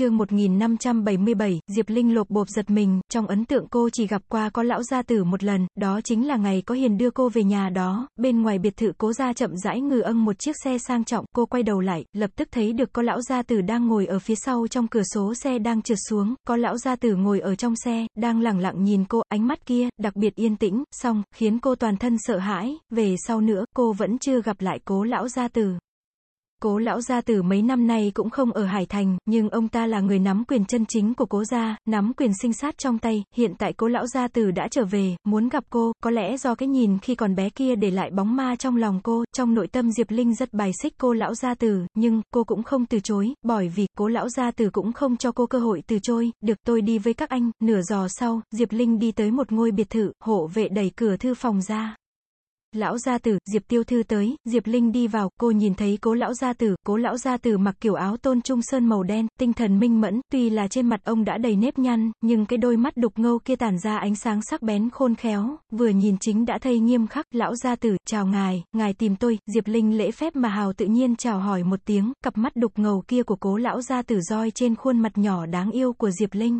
chương 1577, Diệp Linh lột bộp giật mình, trong ấn tượng cô chỉ gặp qua có lão gia tử một lần, đó chính là ngày có hiền đưa cô về nhà đó, bên ngoài biệt thự cố gia chậm rãi ngừ âng một chiếc xe sang trọng, cô quay đầu lại, lập tức thấy được có lão gia tử đang ngồi ở phía sau trong cửa số xe đang trượt xuống, có lão gia tử ngồi ở trong xe, đang lẳng lặng nhìn cô, ánh mắt kia, đặc biệt yên tĩnh, xong, khiến cô toàn thân sợ hãi, về sau nữa, cô vẫn chưa gặp lại cố lão gia tử. Cố lão gia tử mấy năm nay cũng không ở Hải Thành, nhưng ông ta là người nắm quyền chân chính của cố gia, nắm quyền sinh sát trong tay, hiện tại cố lão gia tử đã trở về, muốn gặp cô, có lẽ do cái nhìn khi còn bé kia để lại bóng ma trong lòng cô, trong nội tâm Diệp Linh rất bài xích cô lão gia tử, nhưng, cô cũng không từ chối, bởi vì, cố lão gia tử cũng không cho cô cơ hội từ chối, được tôi đi với các anh, nửa giò sau, Diệp Linh đi tới một ngôi biệt thự, hộ vệ đẩy cửa thư phòng ra. Lão gia tử, Diệp tiêu thư tới, Diệp Linh đi vào, cô nhìn thấy cố lão gia tử, cố lão gia tử mặc kiểu áo tôn trung sơn màu đen, tinh thần minh mẫn, tuy là trên mặt ông đã đầy nếp nhăn, nhưng cái đôi mắt đục ngâu kia tản ra ánh sáng sắc bén khôn khéo, vừa nhìn chính đã thấy nghiêm khắc, lão gia tử, chào ngài, ngài tìm tôi, Diệp Linh lễ phép mà hào tự nhiên chào hỏi một tiếng, cặp mắt đục ngầu kia của cố lão gia tử roi trên khuôn mặt nhỏ đáng yêu của Diệp Linh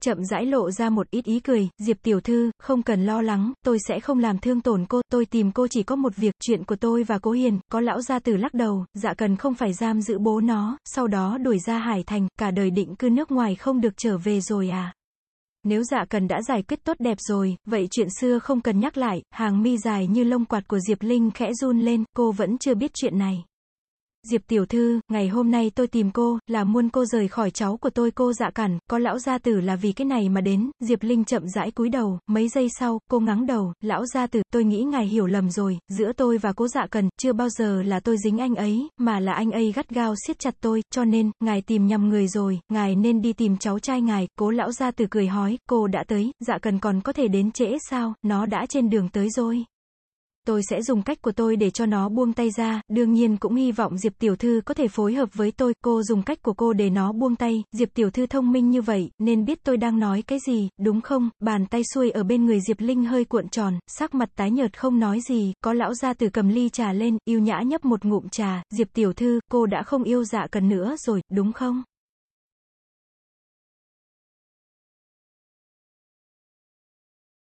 chậm rãi lộ ra một ít ý cười, Diệp tiểu thư, không cần lo lắng, tôi sẽ không làm thương tổn cô, tôi tìm cô chỉ có một việc, chuyện của tôi và cô hiền, có lão gia tử lắc đầu, dạ cần không phải giam giữ bố nó, sau đó đuổi ra Hải Thành, cả đời định cư nước ngoài không được trở về rồi à. Nếu dạ cần đã giải quyết tốt đẹp rồi, vậy chuyện xưa không cần nhắc lại, hàng mi dài như lông quạt của Diệp Linh khẽ run lên, cô vẫn chưa biết chuyện này. Diệp tiểu thư, ngày hôm nay tôi tìm cô, là muôn cô rời khỏi cháu của tôi cô dạ cản, có lão gia tử là vì cái này mà đến, Diệp Linh chậm rãi cúi đầu, mấy giây sau, cô ngắng đầu, lão gia tử, tôi nghĩ ngài hiểu lầm rồi, giữa tôi và cố dạ cần, chưa bao giờ là tôi dính anh ấy, mà là anh ấy gắt gao siết chặt tôi, cho nên, ngài tìm nhầm người rồi, ngài nên đi tìm cháu trai ngài, cố lão gia tử cười hói, cô đã tới, dạ cần còn có thể đến trễ sao, nó đã trên đường tới rồi tôi sẽ dùng cách của tôi để cho nó buông tay ra, đương nhiên cũng hy vọng Diệp Tiểu Thư có thể phối hợp với tôi, cô dùng cách của cô để nó buông tay, Diệp Tiểu Thư thông minh như vậy, nên biết tôi đang nói cái gì, đúng không, bàn tay xuôi ở bên người Diệp Linh hơi cuộn tròn, sắc mặt tái nhợt không nói gì, có lão gia từ cầm ly trà lên, yêu nhã nhấp một ngụm trà, Diệp Tiểu Thư, cô đã không yêu dạ cần nữa rồi, đúng không?